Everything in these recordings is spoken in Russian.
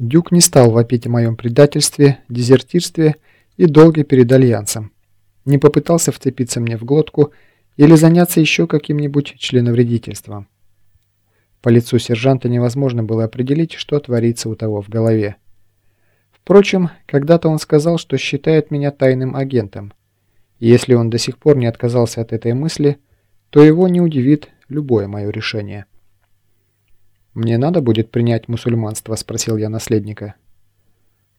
Дюк не стал вопить о моем предательстве, дезертирстве и долге перед Альянсом. Не попытался вцепиться мне в глотку или заняться еще каким-нибудь членовредительством. По лицу сержанта невозможно было определить, что творится у того в голове. Впрочем, когда-то он сказал, что считает меня тайным агентом. И если он до сих пор не отказался от этой мысли, то его не удивит любое мое решение. «Мне надо будет принять мусульманство?» – спросил я наследника.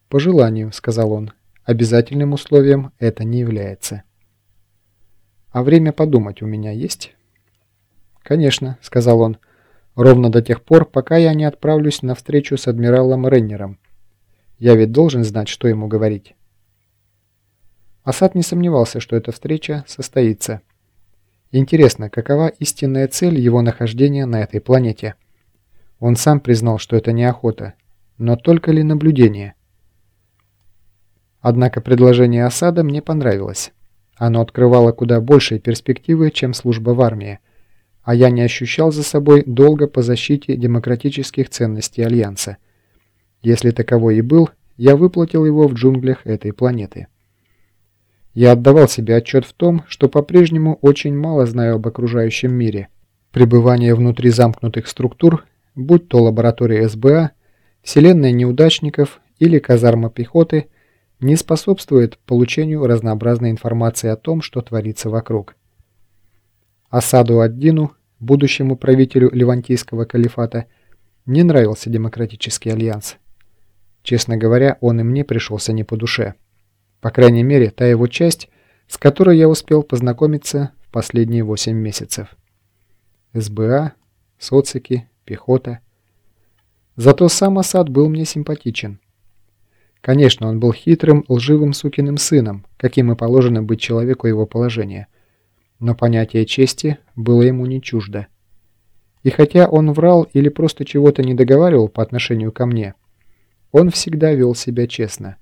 «По желанию», – сказал он. «Обязательным условием это не является». «А время подумать у меня есть?» «Конечно», – сказал он. «Ровно до тех пор, пока я не отправлюсь на встречу с адмиралом Реннером. Я ведь должен знать, что ему говорить». Асад не сомневался, что эта встреча состоится. Интересно, какова истинная цель его нахождения на этой планете? Он сам признал, что это не охота, но только ли наблюдение? Однако предложение осада мне понравилось. Оно открывало куда большие перспективы, чем служба в армии, а я не ощущал за собой долга по защите демократических ценностей Альянса. Если таковой и был, я выплатил его в джунглях этой планеты. Я отдавал себе отчет в том, что по-прежнему очень мало знаю об окружающем мире. Пребывание внутри замкнутых структур будь то лаборатория СБА, вселенная неудачников или казарма пехоты, не способствует получению разнообразной информации о том, что творится вокруг. Асаду ад-Дину, будущему правителю Левантийского калифата, не нравился демократический альянс. Честно говоря, он и мне пришелся не по душе. По крайней мере, та его часть, с которой я успел познакомиться в последние 8 месяцев. СБА, социки, пехота. Зато сам Асад был мне симпатичен. Конечно, он был хитрым, лживым сукиным сыном, каким и положено быть человеку его положения. Но понятие чести было ему не чуждо. И хотя он врал или просто чего-то не договаривал по отношению ко мне, он всегда вел себя честно.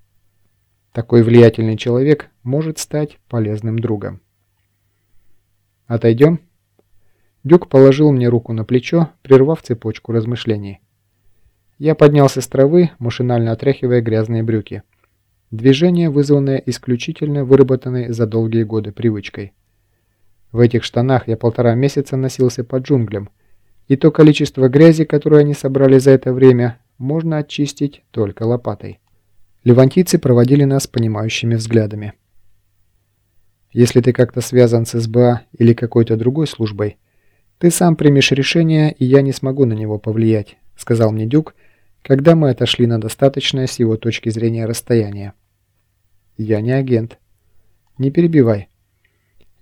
Такой влиятельный человек может стать полезным другом. «Отойдем?» Дюк положил мне руку на плечо, прервав цепочку размышлений. Я поднялся с травы, машинально отряхивая грязные брюки. Движение, вызванное исключительно выработанной за долгие годы привычкой. В этих штанах я полтора месяца носился по джунглям, и то количество грязи, которое они собрали за это время, можно очистить только лопатой. Левантийцы проводили нас понимающими взглядами. Если ты как-то связан с СБА или какой-то другой службой, «Ты сам примешь решение, и я не смогу на него повлиять», — сказал мне Дюк, когда мы отошли на достаточное с его точки зрения расстояние. «Я не агент. Не перебивай.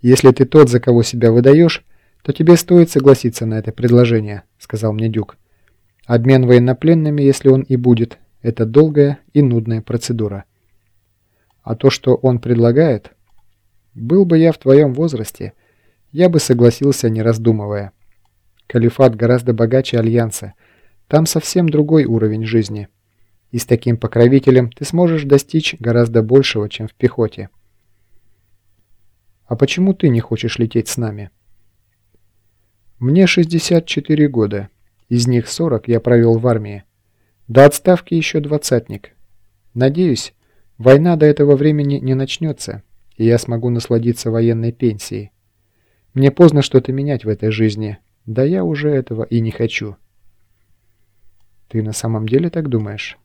Если ты тот, за кого себя выдаешь, то тебе стоит согласиться на это предложение», — сказал мне Дюк. «Обмен военнопленными, если он и будет, это долгая и нудная процедура. А то, что он предлагает... Был бы я в твоем возрасте, — я бы согласился, не раздумывая. Калифат гораздо богаче Альянса. Там совсем другой уровень жизни. И с таким покровителем ты сможешь достичь гораздо большего, чем в пехоте. А почему ты не хочешь лететь с нами? Мне 64 года. Из них 40 я провел в армии. До отставки еще двадцатник. Надеюсь, война до этого времени не начнется, и я смогу насладиться военной пенсией. Мне поздно что-то менять в этой жизни. Да я уже этого и не хочу. Ты на самом деле так думаешь?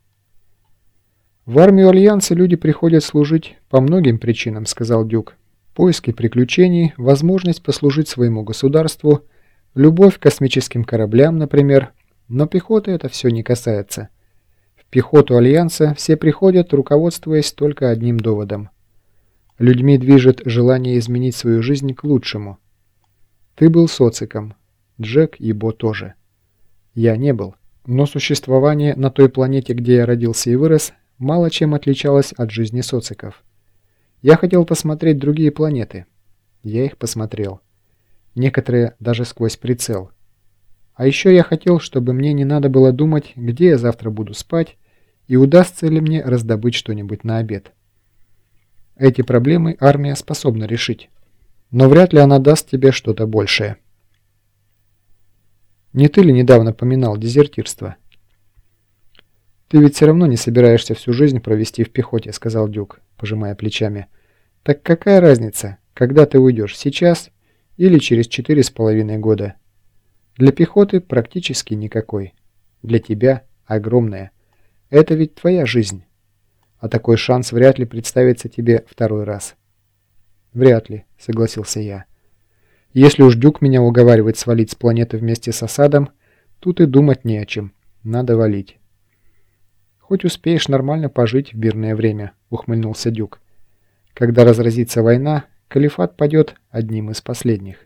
В армию Альянса люди приходят служить по многим причинам, сказал Дюк. Поиски приключений, возможность послужить своему государству, любовь к космическим кораблям, например. Но пехоты это все не касается. В пехоту Альянса все приходят, руководствуясь только одним доводом. Людьми движет желание изменить свою жизнь к лучшему – ты был социком. Джек и Бо тоже. Я не был. Но существование на той планете, где я родился и вырос, мало чем отличалось от жизни социков. Я хотел посмотреть другие планеты. Я их посмотрел. Некоторые даже сквозь прицел. А еще я хотел, чтобы мне не надо было думать, где я завтра буду спать и удастся ли мне раздобыть что-нибудь на обед. Эти проблемы армия способна решить но вряд ли она даст тебе что-то большее. Не ты ли недавно поминал дезертирство? «Ты ведь все равно не собираешься всю жизнь провести в пехоте», — сказал Дюк, пожимая плечами. «Так какая разница, когда ты уйдешь, сейчас или через четыре с половиной года?» «Для пехоты практически никакой. Для тебя огромная. Это ведь твоя жизнь. А такой шанс вряд ли представится тебе второй раз». «Вряд ли», — согласился я. «Если уж Дюк меня уговаривает свалить с планеты вместе с осадом, тут и думать не о чем. Надо валить». «Хоть успеешь нормально пожить в мирное время», — ухмыльнулся Дюк. «Когда разразится война, Калифат падет одним из последних».